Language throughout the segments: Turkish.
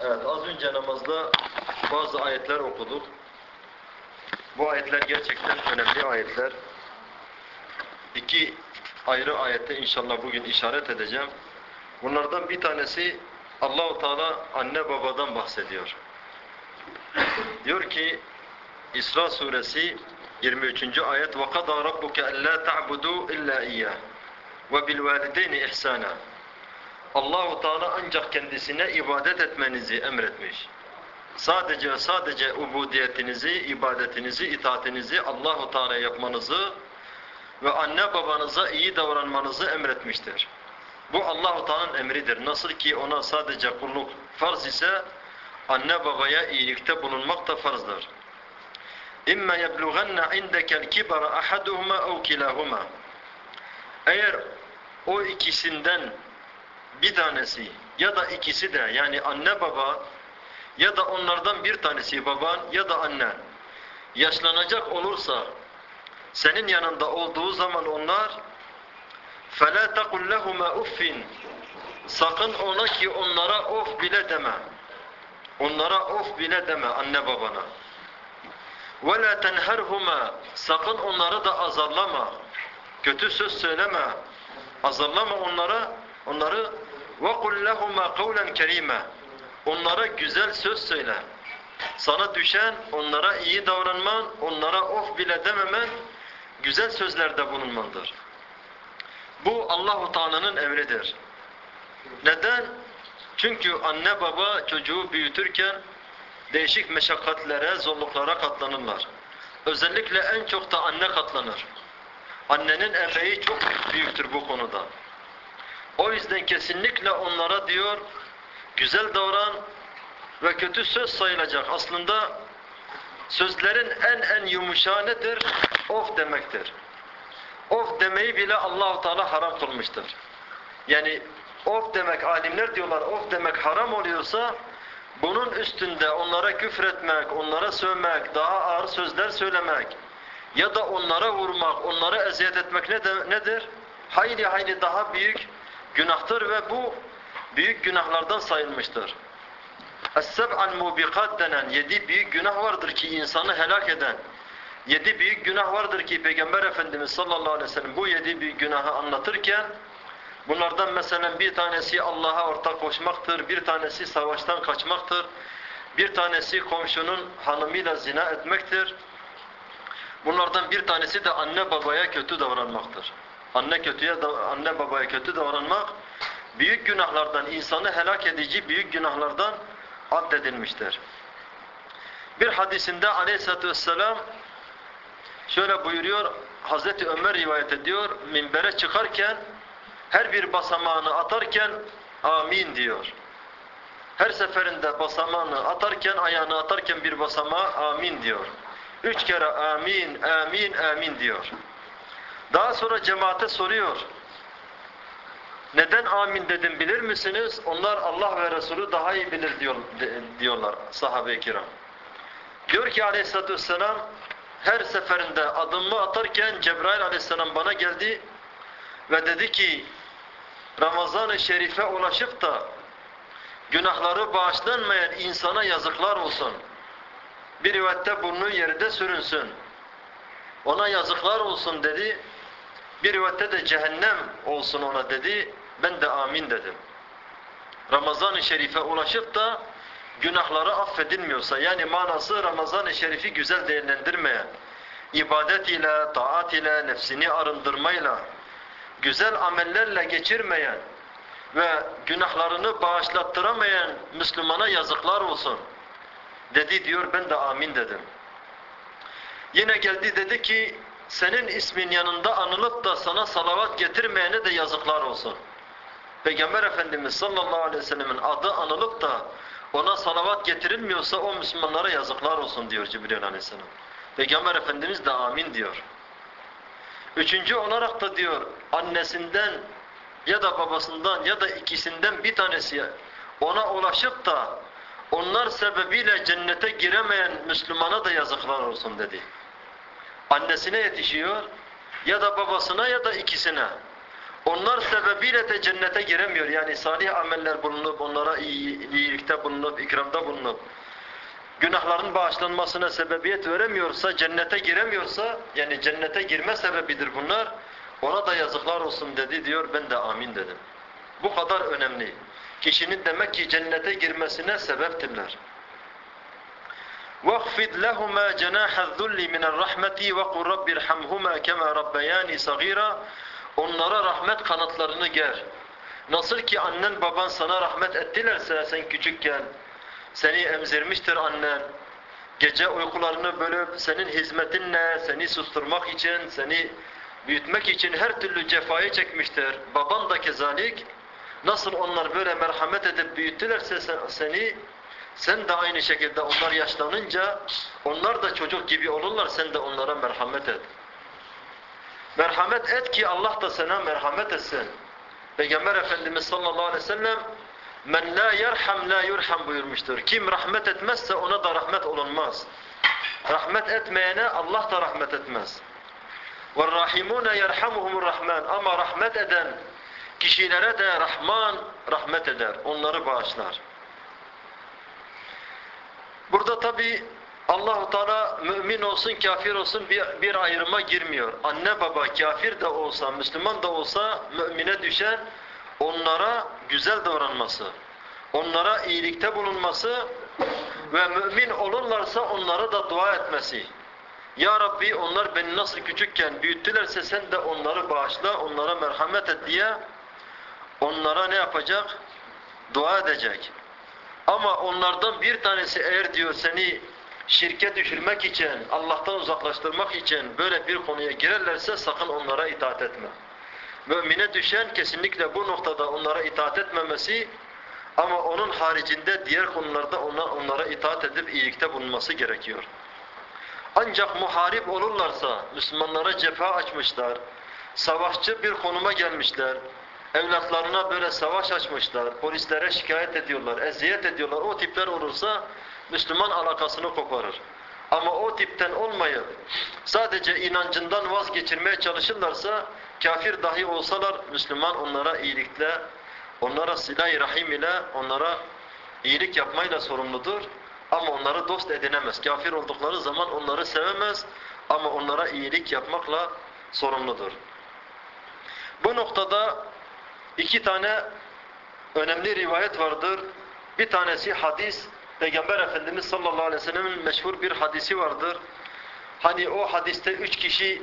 Evet, az önce namazda bazı ayetler okuduk. Bu ayetler gerçekten önemli ayetler. İki ayrı ayette inşallah bugün işaret edeceğim. Bunlardan bir tanesi Allahu Teala anne babadan bahsediyor. Diyor ki İsra suresi 23. ayet وَقَضَى رَبُّكَ أَلَّا تَعْبُدُوا إِلَّا إِيَّهِ وَبِالْوَالِدَيْنِ إِحْسَانًا Allahu Teala ancak kendisine ibadet etmenizi emretmiş. Sadece sadece ubudiyetinizi, ibadetinizi, itaatinizi Allahu Teala yapmanızı ve anne babanıza iyi davranmanızı emretmiştir. Bu Allahu Teala'nın emridir. Nasıl ki ona sadece kulluk farz ise anne babaya iyilikte bulunmak da farzdır. İmma yeblughanna indekel kibara ahaduhuma ev kilahuma. Eğer o ikisinden bir tanesi ya da ikisi de yani anne baba ya da onlardan bir tanesi baban ya da annen yaşlanacak olursa senin yanında olduğu zaman onlar فَلَا تَقُلْ لَهُمَا اُفِّنْ Sakın ona ki onlara of bile deme. Onlara of bile deme anne babana. وَلَا تَنْهَرْهُمَا Sakın onları da azarlama. Kötü söz söyleme. Azarlama onlara. Onları وَقُلْ لَهُمَا قَوْلًا كَرِيمًا Onlara güzel söz söyle. Sana düşen onlara iyi davranman, onlara of bile dememen, güzel sözlerde bulunmandır. Bu Allahu Teala'nın emridir. Neden? Çünkü anne baba çocuğu büyütürken değişik meşakkatlere, zorluklara katlanırlar. Özellikle en çok da anne katlanır. Annenin emeği çok büyüktür bu konuda. O yüzden kesinlikle onlara diyor, güzel davran ve kötü söz sayılacak. Aslında sözlerin en en yumuşağı nedir? Of demektir. Of demeyi bile Allahu Teala haram kılmıştır. Yani of demek alimler diyorlar of demek haram oluyorsa bunun üstünde onlara küfretmek, onlara sövmek, daha ağır sözler söylemek ya da onlara vurmak, onlara eziyet etmek ne de, nedir? Hayli hayli daha büyük günahtır ve bu büyük günahlardan sayılmıştır. Es-seb'al mubikat denen yedi büyük günah vardır ki insanı helak eden. Yedi büyük günah vardır ki Peygamber Efendimiz sallallahu aleyhi ve sellem bu yedi büyük günahı anlatırken bunlardan mesela bir tanesi Allah'a ortak koşmaktır, bir tanesi savaştan kaçmaktır, bir tanesi komşunun hanımıyla zina etmektir. Bunlardan bir tanesi de anne babaya kötü davranmaktır. Anne kötüye anne babaya kötü davranmak büyük günahlardan, insanı helak edici büyük günahlardan addedilmiştir. Bir hadisinde Aleyhisselatü vesselam şöyle buyuruyor, Hazreti Ömer rivayet ediyor, minbere çıkarken her bir basamağını atarken amin diyor. Her seferinde basamağını atarken, ayağını atarken bir basamağa amin diyor. Üç kere amin, amin, amin diyor. Daha sonra cemaate soruyor. Neden amin dedim bilir misiniz? Onlar Allah ve Resulü daha iyi bilir diyor, diyorlar sahabe-i kiram. Diyor ki aleyhissalatü vesselam her seferinde adımımı atarken Cebrail aleyhisselam bana geldi ve dedi ki Ramazan-ı Şerif'e ulaşıp da günahları bağışlanmayan insana yazıklar olsun. Bir rivayette burnu yerde sürünsün. Ona yazıklar olsun dedi. Bir rivayette de cehennem olsun ona dedi. Ben de amin dedim. Ramazan-ı Şerif'e ulaşıp da günahları affedilmiyorsa yani manası Ramazan-ı Şerif'i güzel değerlendirmeyen, ibadet ile, taat ile, nefsini arındırmayla, güzel amellerle geçirmeyen ve günahlarını bağışlattıramayan Müslümana yazıklar olsun. Dedi diyor ben de amin dedim. Yine geldi dedi ki senin ismin yanında anılıp da sana salavat getirmeyene de yazıklar olsun. Peygamber Efendimiz sallallahu aleyhi ve sellemin adı anılıp da ona salavat getirilmiyorsa o Müslümanlara yazıklar olsun diyor Cibril aleyhisselam. Peygamber Efendimiz de amin diyor. Üçüncü olarak da diyor annesinden ya da babasından ya da ikisinden bir tanesi ona ulaşıp da onlar sebebiyle cennete giremeyen Müslümana da yazıklar olsun dedi. Annesine yetişiyor ya da babasına ya da ikisine. onlar sebebiyle de cennete giremiyor. Yani salih ameller bulunup, onlara iyi, iyilikte bulunup, ikramda bulunup, günahların bağışlanmasına sebebiyet veremiyorsa, cennete giremiyorsa, yani cennete girme sebebidir bunlar. Ona da yazıklar olsun dedi diyor, ben de amin dedim. Bu kadar önemli. Kişinin demek ki cennete girmesine sebeptirler. وَاخْفِضْ لَهُمَا جَنَاحَ الذُّلِّ مِنَ الرَّحْمَةِ وَقُلْ رَبِّ ارْحَمْهُمَا كَمَا رَبَّيَانِ صَغِيرًا Onlara rahmet kanatlarını ger. Nasıl ki annen baban sana rahmet ettilerse sen küçükken, seni emzirmiştir annen, gece uykularını bölüp senin hizmetinle seni susturmak için, seni büyütmek için her türlü cefayı çekmiştir. Baban da kezalik, nasıl onlar böyle merhamet edip büyüttülerse sen- seni, sen de aynı şekilde onlar yaşlanınca, onlar da çocuk gibi olurlar, sen de onlara merhamet et. Merhamet et ki Allah da sana merhamet etsin. Peygamber Efendimiz sallallahu aleyhi ve sellem men la yerham la yurham buyurmuştur. Kim rahmet etmezse ona da rahmet olunmaz. Rahmet etmeyene Allah da rahmet etmez. وَالرَّحِمُونَ يَرْحَمُهُمُ Rahman Ama rahmet eden kişilere de Rahman rahmet eder. Onları bağışlar. Burada tabi Allahu Teala mümin olsun kafir olsun bir, bir ayrıma girmiyor. Anne baba kafir de olsa Müslüman da olsa mümine düşen onlara güzel davranması, onlara iyilikte bulunması ve mümin olurlarsa onlara da dua etmesi. Ya Rabbi onlar beni nasıl küçükken büyüttülerse sen de onları bağışla, onlara merhamet et diye onlara ne yapacak? Dua edecek. Ama onlardan bir tanesi eğer diyor seni şirke düşürmek için, Allah'tan uzaklaştırmak için böyle bir konuya girerlerse sakın onlara itaat etme. Mümine düşen kesinlikle bu noktada onlara itaat etmemesi ama onun haricinde diğer konularda ona, onlara itaat edip iyilikte bulunması gerekiyor. Ancak muharip olurlarsa, Müslümanlara cephe açmışlar, savaşçı bir konuma gelmişler, evlatlarına böyle savaş açmışlar, polislere şikayet ediyorlar, eziyet ediyorlar, o tipler olursa Müslüman alakasını koparır. Ama o tipten olmayıp sadece inancından vazgeçirmeye çalışırlarsa kafir dahi olsalar Müslüman onlara iyilikle, onlara silah-i rahim ile onlara iyilik yapmayla sorumludur. Ama onları dost edinemez. Kafir oldukları zaman onları sevemez ama onlara iyilik yapmakla sorumludur. Bu noktada iki tane önemli rivayet vardır. Bir tanesi hadis, Peygamber Efendimiz sallallahu aleyhi ve sellem'in meşhur bir hadisi vardır. Hani o hadiste üç kişi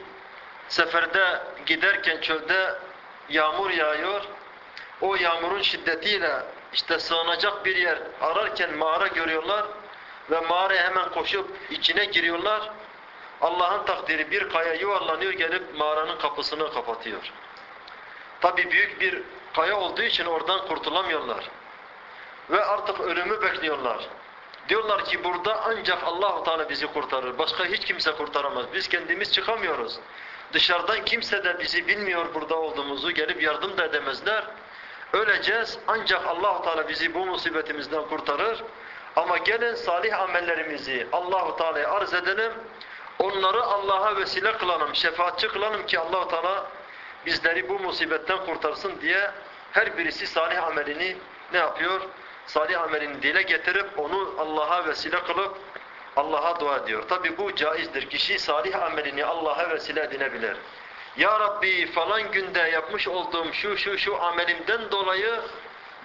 seferde giderken çölde yağmur yağıyor. O yağmurun şiddetiyle işte sığınacak bir yer ararken mağara görüyorlar ve mağaraya hemen koşup içine giriyorlar. Allah'ın takdiri bir kaya yuvarlanıyor gelip mağaranın kapısını kapatıyor. Tabi büyük bir kaya olduğu için oradan kurtulamıyorlar. Ve artık ölümü bekliyorlar. Diyorlar ki burada ancak Allahu Teala bizi kurtarır. Başka hiç kimse kurtaramaz. Biz kendimiz çıkamıyoruz. Dışarıdan kimse de bizi bilmiyor burada olduğumuzu gelip yardım da edemezler. Öleceğiz ancak Allahu Teala bizi bu musibetimizden kurtarır. Ama gelin salih amellerimizi Allahu Teala'ya arz edelim. Onları Allah'a vesile kılalım, şefaatçi kılalım ki Allahu Teala bizleri bu musibetten kurtarsın diye her birisi salih amelini ne yapıyor? Salih amelini dile getirip onu Allah'a vesile kılıp Allah'a dua ediyor. Tabi bu caizdir. Kişi salih amelini Allah'a vesile edinebilir. Ya Rabbi falan günde yapmış olduğum şu şu şu amelimden dolayı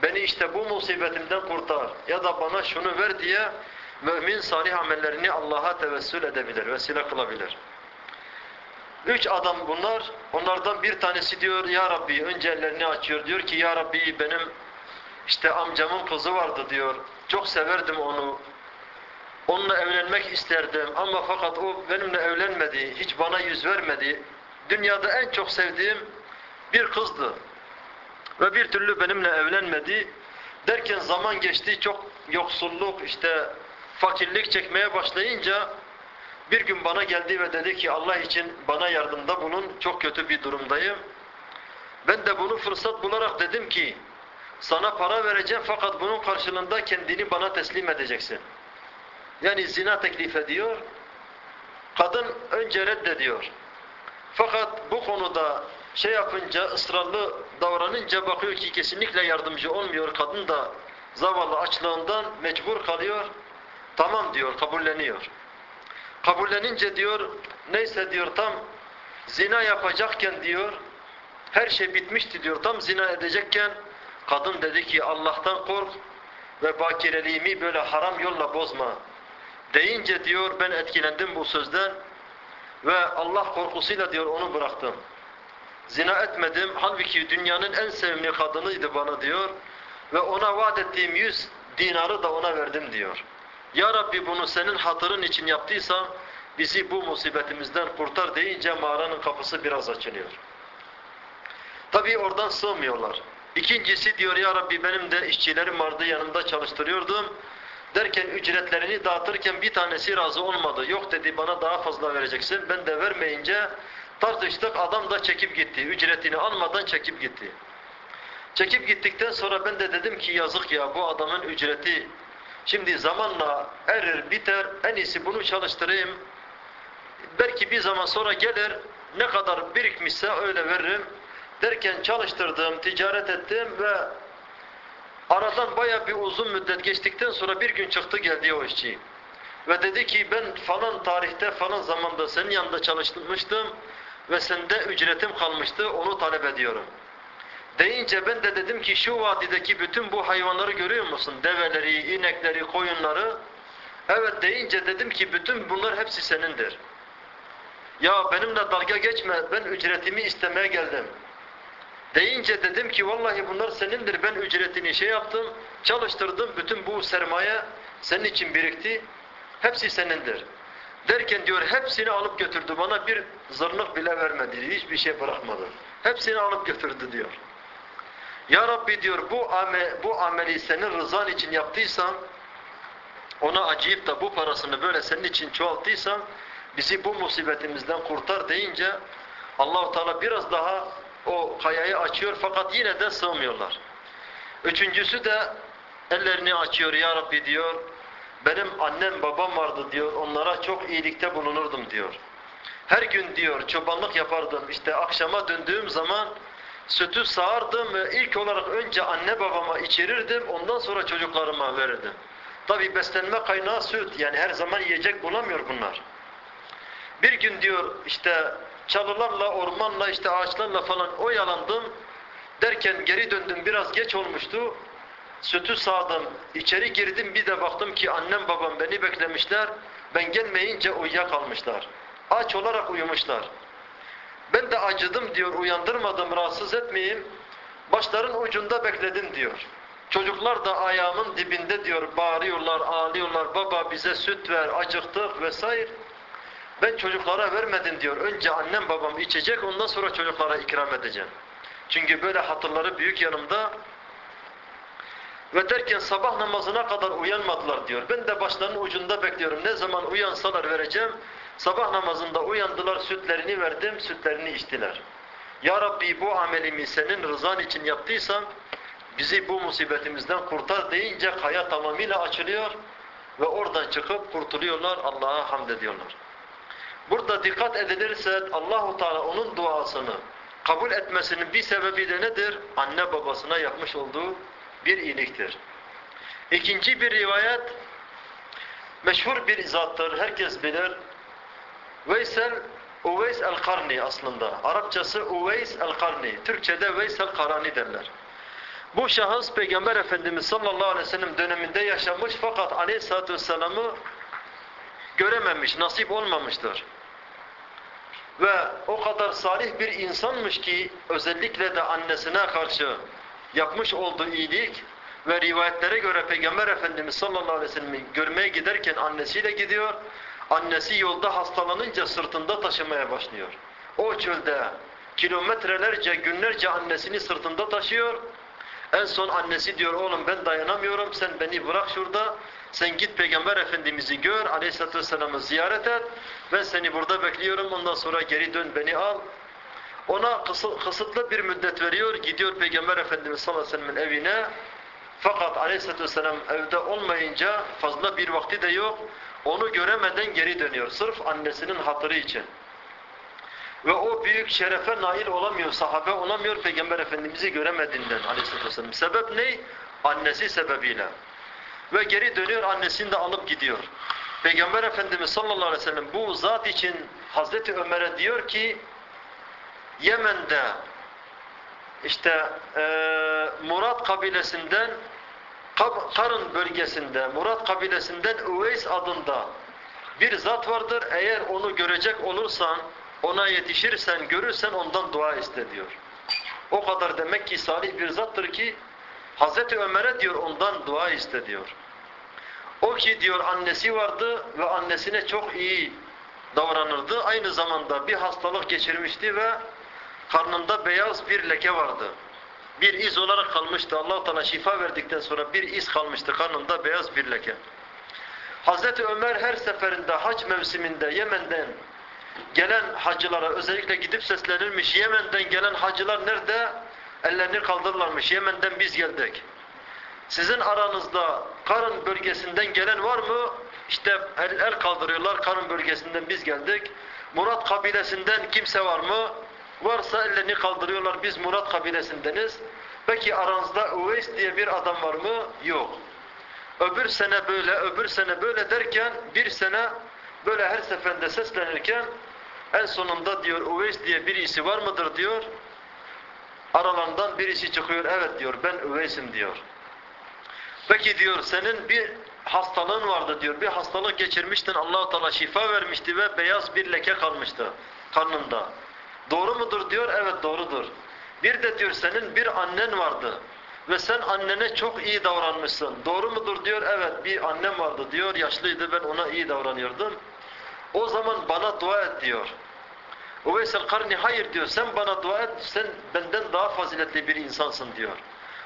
beni işte bu musibetimden kurtar ya da bana şunu ver diye mümin salih amellerini Allah'a tevessül edebilir, vesile kılabilir. Üç adam bunlar. Onlardan bir tanesi diyor ya Rabbi önce ellerini açıyor. Diyor ki ya Rabbi benim işte amcamın kızı vardı diyor. Çok severdim onu. Onunla evlenmek isterdim ama fakat o benimle evlenmedi. Hiç bana yüz vermedi. Dünyada en çok sevdiğim bir kızdı. Ve bir türlü benimle evlenmedi. Derken zaman geçti çok yoksulluk işte fakirlik çekmeye başlayınca bir gün bana geldi ve dedi ki Allah için bana yardımda bulun. Çok kötü bir durumdayım. Ben de bunu fırsat bularak dedim ki sana para vereceğim fakat bunun karşılığında kendini bana teslim edeceksin. Yani zina teklif ediyor. Kadın önce reddediyor. Fakat bu konuda şey yapınca, ısrarlı davranınca bakıyor ki kesinlikle yardımcı olmuyor. Kadın da zavallı açlığından mecbur kalıyor. Tamam diyor, kabulleniyor. Kabullenince diyor, neyse diyor tam zina yapacakken diyor, her şey bitmişti diyor, tam zina edecekken kadın dedi ki Allah'tan kork ve bakireliğimi böyle haram yolla bozma. Deyince diyor ben etkilendim bu sözden ve Allah korkusuyla diyor onu bıraktım. Zina etmedim. Halbuki dünyanın en sevimli kadınıydı bana diyor. Ve ona vaat ettiğim yüz dinarı da ona verdim diyor. Ya Rabbi bunu senin hatırın için yaptıysam bizi bu musibetimizden kurtar deyince mağaranın kapısı biraz açılıyor. Tabi oradan sığmıyorlar. İkincisi diyor ya Rabbi benim de işçilerim vardı yanımda çalıştırıyordum. Derken ücretlerini dağıtırken bir tanesi razı olmadı. Yok dedi bana daha fazla vereceksin. Ben de vermeyince tartıştık adam da çekip gitti. Ücretini almadan çekip gitti. Çekip gittikten sonra ben de dedim ki yazık ya bu adamın ücreti şimdi zamanla erir biter en iyisi bunu çalıştırayım. Belki bir zaman sonra gelir ne kadar birikmişse öyle veririm. Derken çalıştırdım, ticaret ettim ve aradan baya bir uzun müddet geçtikten sonra bir gün çıktı geldi o işçi. Ve dedi ki ben falan tarihte falan zamanda senin yanında çalışmıştım ve sende ücretim kalmıştı onu talep ediyorum. Deyince ben de dedim ki şu vadideki bütün bu hayvanları görüyor musun? Develeri, inekleri, koyunları. Evet deyince dedim ki bütün bunlar hepsi senindir. Ya benimle dalga geçme ben ücretimi istemeye geldim. Deyince dedim ki vallahi bunlar senindir ben ücretini şey yaptım, çalıştırdım bütün bu sermaye senin için birikti. Hepsi senindir. Derken diyor hepsini alıp götürdü bana bir zırnık bile vermedi, hiçbir şey bırakmadı. Hepsini alıp götürdü diyor. Ya Rabbi diyor bu, amel, bu ameli senin rızan için yaptıysam ona acıyıp da bu parasını böyle senin için çoğalttıysam bizi bu musibetimizden kurtar deyince Allahu Teala biraz daha o kayayı açıyor fakat yine de sığmıyorlar. Üçüncüsü de ellerini açıyor ya Rabbi diyor. Benim annem babam vardı diyor. Onlara çok iyilikte bulunurdum diyor. Her gün diyor çobanlık yapardım. İşte akşama döndüğüm zaman sütü sağardım ve ilk olarak önce anne babama içirirdim. Ondan sonra çocuklarıma verirdim. Tabi beslenme kaynağı süt. Yani her zaman yiyecek bulamıyor bunlar. Bir gün diyor işte çalılarla, ormanla, işte ağaçlarla falan oyalandım. Derken geri döndüm biraz geç olmuştu. Sütü sağdım, içeri girdim bir de baktım ki annem babam beni beklemişler. Ben gelmeyince uyuyakalmışlar. Aç olarak uyumuşlar. Ben de acıdım diyor, uyandırmadım, rahatsız etmeyeyim. Başların ucunda bekledim diyor. Çocuklar da ayağımın dibinde diyor, bağırıyorlar, ağlıyorlar, baba bize süt ver, acıktık vesaire. Ben çocuklara vermedin diyor. Önce annem babam içecek ondan sonra çocuklara ikram edeceğim. Çünkü böyle hatırları büyük yanımda. Ve derken sabah namazına kadar uyanmadılar diyor. Ben de başlarının ucunda bekliyorum. Ne zaman uyansalar vereceğim. Sabah namazında uyandılar, sütlerini verdim, sütlerini içtiler. Ya Rabbi bu amelimi senin rızan için yaptıysam bizi bu musibetimizden kurtar deyince kaya tamamıyla açılıyor ve oradan çıkıp kurtuluyorlar, Allah'a hamd ediyorlar. Burada dikkat edilirse Allahu Teala onun duasını kabul etmesinin bir sebebi de nedir? Anne babasına yapmış olduğu bir iyiliktir. İkinci bir rivayet meşhur bir zattır. Herkes bilir. Veysel Uveys el-Karni aslında. Arapçası Uveys el-Karni. Türkçede Veys el-Karani derler. Bu şahıs Peygamber Efendimiz sallallahu aleyhi ve sellem döneminde yaşamış fakat aleyhissalatü vesselam'ı görememiş, nasip olmamıştır. Ve o kadar salih bir insanmış ki özellikle de annesine karşı yapmış olduğu iyilik ve rivayetlere göre Peygamber Efendimiz sallallahu aleyhi ve sellem'i görmeye giderken annesiyle gidiyor. Annesi yolda hastalanınca sırtında taşımaya başlıyor. O çölde kilometrelerce, günlerce annesini sırtında taşıyor. En son annesi diyor oğlum ben dayanamıyorum sen beni bırak şurada. Sen git Peygamber Efendimiz'i gör, Aleyhisselatü Vesselam'ı ziyaret et. Ben seni burada bekliyorum, ondan sonra geri dön beni al. Ona kısıtlı bir müddet veriyor, gidiyor Peygamber Efendimiz sallallahu aleyhi ve sellem'in evine. Fakat Aleyhisselatü Vesselam evde olmayınca fazla bir vakti de yok. Onu göremeden geri dönüyor, sırf annesinin hatırı için. Ve o büyük şerefe nail olamıyor, sahabe olamıyor Peygamber Efendimiz'i göremediğinden aleyhissalatü vesselam. Sebep ne? Annesi sebebiyle. Ve geri dönüyor annesini de alıp gidiyor. Peygamber Efendimiz sallallahu aleyhi ve sellem bu zat için Hazreti Ömer'e diyor ki Yemen'de işte e, Murat kabilesinden Karın bölgesinde Murat kabilesinden Üveys adında bir zat vardır. Eğer onu görecek olursan, ona yetişirsen, görürsen ondan dua iste diyor. O kadar demek ki salih bir zattır ki Hazreti Ömer'e diyor ondan dua iste diyor. O ki diyor annesi vardı ve annesine çok iyi davranırdı. Aynı zamanda bir hastalık geçirmişti ve karnında beyaz bir leke vardı. Bir iz olarak kalmıştı. allah Teala şifa verdikten sonra bir iz kalmıştı karnında beyaz bir leke. Hazreti Ömer her seferinde hac mevsiminde Yemen'den gelen hacılara özellikle gidip seslenirmiş. Yemen'den gelen hacılar nerede? Ellerini kaldırırlarmış. Yemen'den biz geldik. Sizin aranızda Karın bölgesinden gelen var mı? İşte el, el kaldırıyorlar. Karın bölgesinden biz geldik. Murat kabilesinden kimse var mı? Varsa ellerini kaldırıyorlar. Biz Murat kabilesindeniz. Peki aranızda Uveys diye bir adam var mı? Yok. Öbür sene böyle, öbür sene böyle derken bir sene böyle her seferinde seslenirken en sonunda diyor Uveys diye birisi var mıdır diyor. Aralarından birisi çıkıyor. Evet diyor ben Uveys'im diyor. Peki diyor senin bir hastalığın vardı diyor. Bir hastalık geçirmiştin. Allah-u Teala şifa vermişti ve beyaz bir leke kalmıştı karnında. Doğru mudur diyor. Evet doğrudur. Bir de diyor senin bir annen vardı ve sen annene çok iyi davranmışsın. Doğru mudur diyor. Evet bir annem vardı diyor. Yaşlıydı ben ona iyi davranıyordum. O zaman bana dua et diyor. Uveysel Karni hayır diyor. Sen bana dua et. Sen benden daha faziletli bir insansın diyor.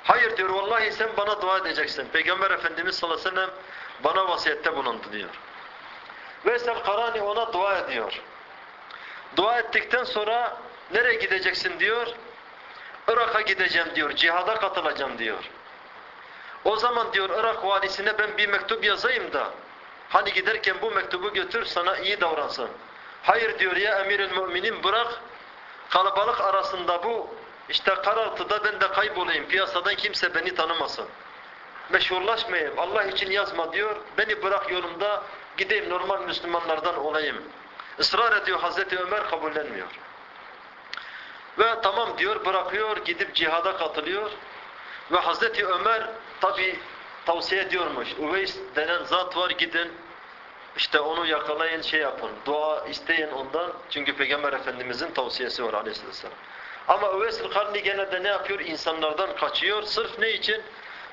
Hayır diyor. Vallahi sen bana dua edeceksin. Peygamber Efendimiz sallallahu aleyhi ve sellem bana vasiyette bulundu diyor. Veysel Karani ona dua ediyor. Dua ettikten sonra nereye gideceksin diyor. Irak'a gideceğim diyor. Cihada katılacağım diyor. O zaman diyor Irak valisine ben bir mektup yazayım da hani giderken bu mektubu götür sana iyi davransın. Hayır diyor ya emiril müminin bırak kalabalık arasında bu işte karaltıda ben de kaybolayım piyasadan kimse beni tanımasın. Meşhurlaşmayayım Allah için yazma diyor beni bırak yolumda gideyim normal Müslümanlardan olayım. Israr ediyor Hazreti Ömer kabullenmiyor. Ve tamam diyor bırakıyor gidip cihada katılıyor. Ve Hazreti Ömer tabi tavsiye ediyormuş. Uveys denen zat var gidin işte onu yakalayın şey yapın. Dua isteyin ondan. Çünkü Peygamber Efendimizin tavsiyesi var aleyhisselam. Ama Üveys Karni gene de ne yapıyor? İnsanlardan kaçıyor. Sırf ne için?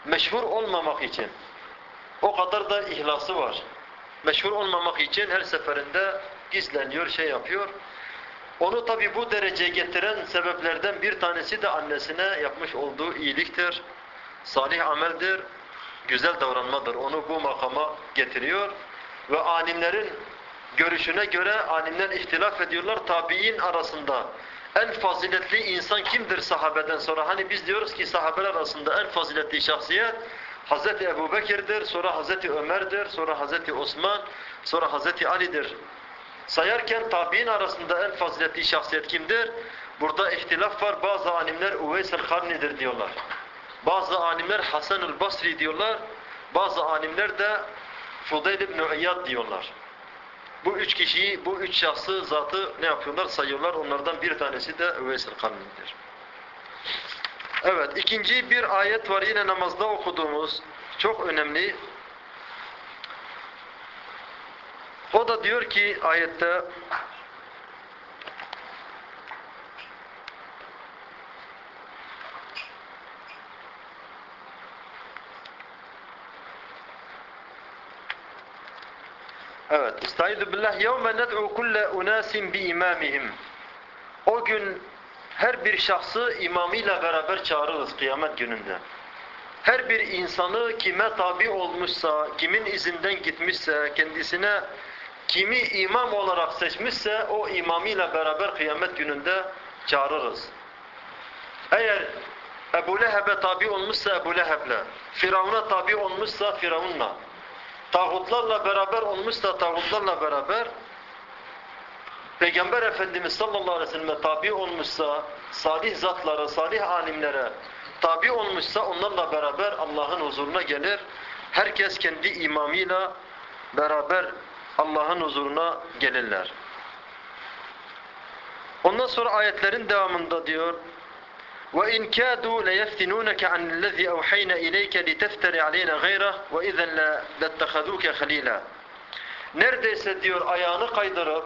Meşhur olmamak için. O kadar da ihlası var. Meşhur olmamak için her seferinde gizleniyor, şey yapıyor. Onu tabi bu dereceye getiren sebeplerden bir tanesi de annesine yapmış olduğu iyiliktir. Salih ameldir, güzel davranmadır. Onu bu makama getiriyor. Ve alimlerin görüşüne göre alimler ihtilaf ediyorlar. Tabi'in arasında en faziletli insan kimdir sahabeden sonra? Hani biz diyoruz ki sahabeler arasında en faziletli şahsiyet Hazreti Ebu Bekir'dir, sonra Hazreti Ömer'dir, sonra Hazreti Osman, sonra Hazreti Ali'dir. Sayarken tabi'in arasında en faziletli şahsiyet kimdir? Burada ihtilaf var. Bazı alimler Uveys el-Karni'dir diyorlar. Bazı alimler Hasan-ül Basri diyorlar. Bazı alimler de Fudayl ibn İyad diyorlar. Bu üç kişiyi, bu üç şahsı zatı ne yapıyorlar? Sayıyorlar. Onlardan bir tanesi de Üveys el-Karni'dir. Evet, ikinci bir ayet var yine namazda okuduğumuz. Çok önemli. O da diyor ki ayette Evet. Estaizu billah yevme ned'u kulle unasin bi imamihim. O gün her bir şahsı imamıyla beraber çağırırız kıyamet gününde. Her bir insanı kime tabi olmuşsa, kimin izinden gitmişse, kendisine kimi imam olarak seçmişse o imamıyla beraber kıyamet gününde çağırırız. Eğer Ebu Leheb'e tabi olmuşsa Ebu Leheb'le, Firavun'a tabi olmuşsa Firavun'la, tağutlarla beraber olmuşsa tağutlarla beraber Peygamber Efendimiz sallallahu aleyhi ve selleme tabi olmuşsa, salih zatlara, salih alimlere tabi olmuşsa onlarla beraber Allah'ın huzuruna gelir. Herkes kendi imamıyla beraber Allah'ın huzuruna gelirler. Ondan sonra ayetlerin devamında diyor وَاِنْ كَادُوا لَيَفْتِنُونَكَ عَنِ الَّذِي اَوْحَيْنَا اِلَيْكَ لِتَفْتَرِ عَلَيْنَا غَيْرَهُ وَاِذًا لَاتَّخَذُوكَ خَلِيلًا Neredeyse diyor ayağını kaydırıp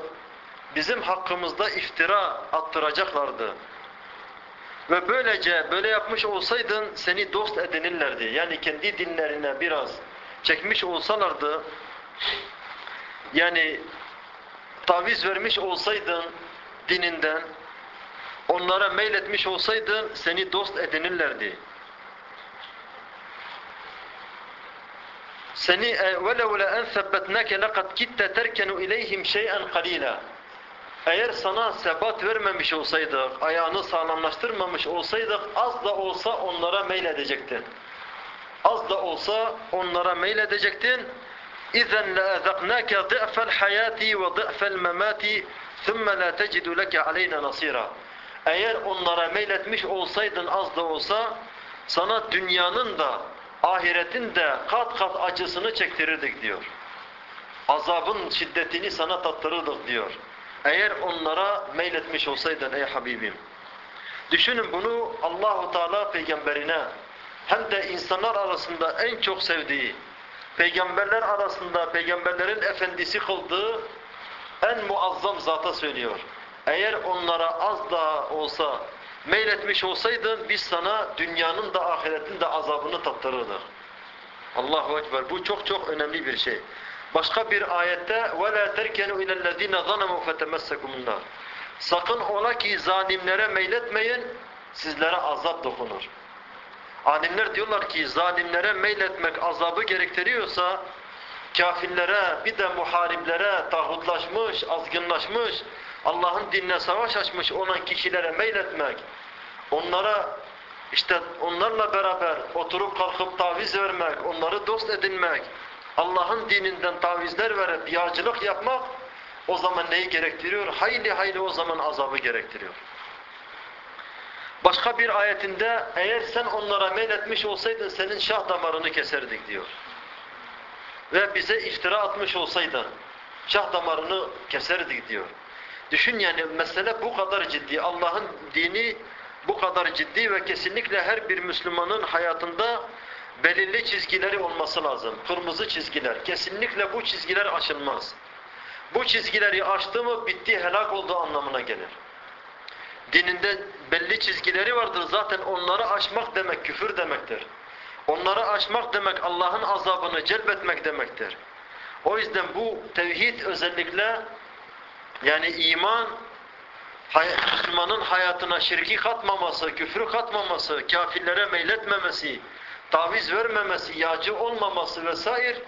bizim hakkımızda iftira attıracaklardı. Ve böylece böyle yapmış olsaydın seni dost edinirlerdi. Yani kendi dinlerine biraz çekmiş olsalardı yani taviz vermiş olsaydın dininden onlara meyletmiş olsaydın seni dost edinirlerdi. Seni وَلَوْ لَاَنْ ثَبَّتْنَاكَ لَقَدْ كِتَّ تَرْكَنُ اِلَيْهِمْ شَيْئًا قَلِيلًا Eğer sana sebat vermemiş olsaydık, ayağını sağlamlaştırmamış olsaydık az da olsa onlara meyledecektin. Az da olsa onlara meyledecektin. اِذَنْ لَاَذَقْنَاكَ ضِعْفَ الْحَيَاتِ وَضِعْفَ الْمَمَاتِ ثُمَّ لَا تَجِدُ لَكَ عَلَيْنَا نَصِيرًا Eğer onlara meyletmiş olsaydın az da olsa, sana dünyanın da ahiretin de kat kat acısını çektirirdik diyor. Azabın şiddetini sana tattırırdık diyor. Eğer onlara meyletmiş olsaydın ey Habibim. Düşünün bunu Allahu Teala peygamberine hem de insanlar arasında en çok sevdiği, peygamberler arasında peygamberlerin efendisi kıldığı en muazzam zata söylüyor. Eğer onlara az daha olsa meyletmiş olsaydın biz sana dünyanın da ahiretin de azabını tattırırdık. Allahu Ekber. Bu çok çok önemli bir şey. Başka bir ayette وَلَا تَرْكَنُوا اِلَى الَّذ۪ينَ ظَلَمُوا فَتَمَسَّكُمُ النَّارِ Sakın ola ki zalimlere meyletmeyin, sizlere azap dokunur. Alimler diyorlar ki zalimlere meyletmek azabı gerektiriyorsa kafirlere bir de muhariplere, tağutlaşmış, azgınlaşmış, Allah'ın dinine savaş açmış olan kişilere meyletmek, onlara işte onlarla beraber oturup kalkıp taviz vermek, onları dost edinmek, Allah'ın dininden tavizler verip yağcılık yapmak o zaman neyi gerektiriyor? Hayli hayli o zaman azabı gerektiriyor. Başka bir ayetinde eğer sen onlara meyletmiş olsaydın senin şah damarını keserdik diyor. Ve bize iftira atmış olsaydın şah damarını keserdik diyor. Düşün yani mesele bu kadar ciddi. Allah'ın dini bu kadar ciddi ve kesinlikle her bir Müslümanın hayatında belirli çizgileri olması lazım. Kırmızı çizgiler. Kesinlikle bu çizgiler aşılmaz. Bu çizgileri aştı mı bitti helak olduğu anlamına gelir. Dininde belli çizgileri vardır. Zaten onları aşmak demek küfür demektir. Onları aşmak demek Allah'ın azabını celbetmek demektir. O yüzden bu tevhid özellikle yani iman Müslümanın hayatına şirki katmaması, küfrü katmaması, kafirlere meyletmemesi, taviz vermemesi, yağcı olmaması vesaire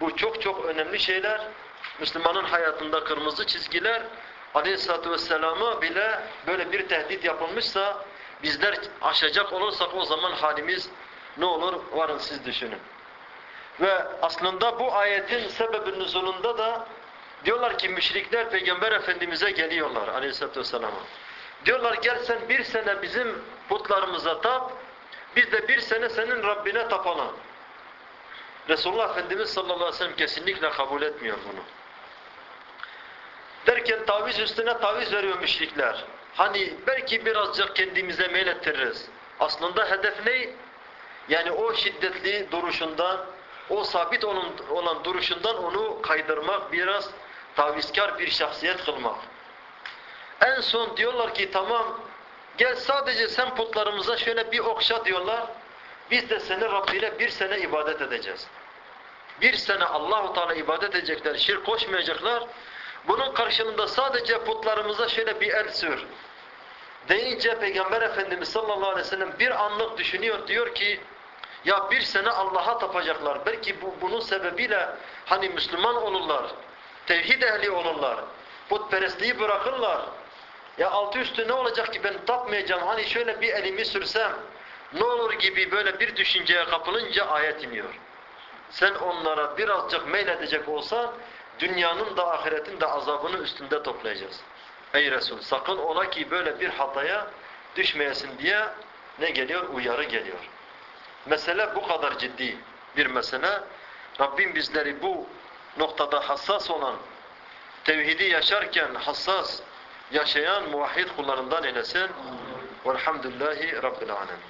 bu çok çok önemli şeyler. Müslümanın hayatında kırmızı çizgiler Aleyhisselatü Vesselam'a bile böyle bir tehdit yapılmışsa bizler aşacak olursak o zaman halimiz ne olur? Varın siz düşünün. Ve aslında bu ayetin sebebi nüzulunda da diyorlar ki müşrikler Peygamber Efendimiz'e geliyorlar Aleyhisselatü Vesselam'a. Diyorlar gel sen bir sene bizim putlarımıza tap, biz de bir sene senin Rabbine tapalım. Resulullah Efendimiz sallallahu aleyhi ve sellem kesinlikle kabul etmiyor bunu. Derken taviz üstüne taviz veriyor müşrikler. Hani belki birazcık kendimize meylettiririz. Aslında hedef ne? Yani o şiddetli duruşundan, o sabit olan duruşundan onu kaydırmak, biraz tavizkar bir şahsiyet kılmak. En son diyorlar ki tamam gel sadece sen putlarımıza şöyle bir okşa diyorlar. Biz de seni Rabbine bir sene ibadet edeceğiz. Bir sene Allahu Teala ibadet edecekler, şirk koşmayacaklar. Bunun karşılığında sadece putlarımıza şöyle bir el sür. Deyince Peygamber Efendimiz sallallahu aleyhi ve sellem bir anlık düşünüyor diyor ki ya bir sene Allah'a tapacaklar. Belki bu, bunun sebebiyle hani Müslüman olurlar. Tevhid ehli olurlar. Putperestliği bırakırlar. Ya altı üstü ne olacak ki ben tapmayacağım. Hani şöyle bir elimi sürsem ne olur gibi böyle bir düşünceye kapılınca ayet iniyor. Sen onlara birazcık meyledecek olsan dünyanın da ahiretin de azabını üstünde toplayacağız. Ey Resul sakın ola ki böyle bir hataya düşmeyesin diye ne geliyor? Uyarı geliyor. Mesele bu kadar ciddi bir mesele. Rabbim bizleri bu noktada hassas olan, tevhidi yaşarken hassas yaşayan muvahhid kullarından eylesin. Velhamdülillahi Rabbil Alemin.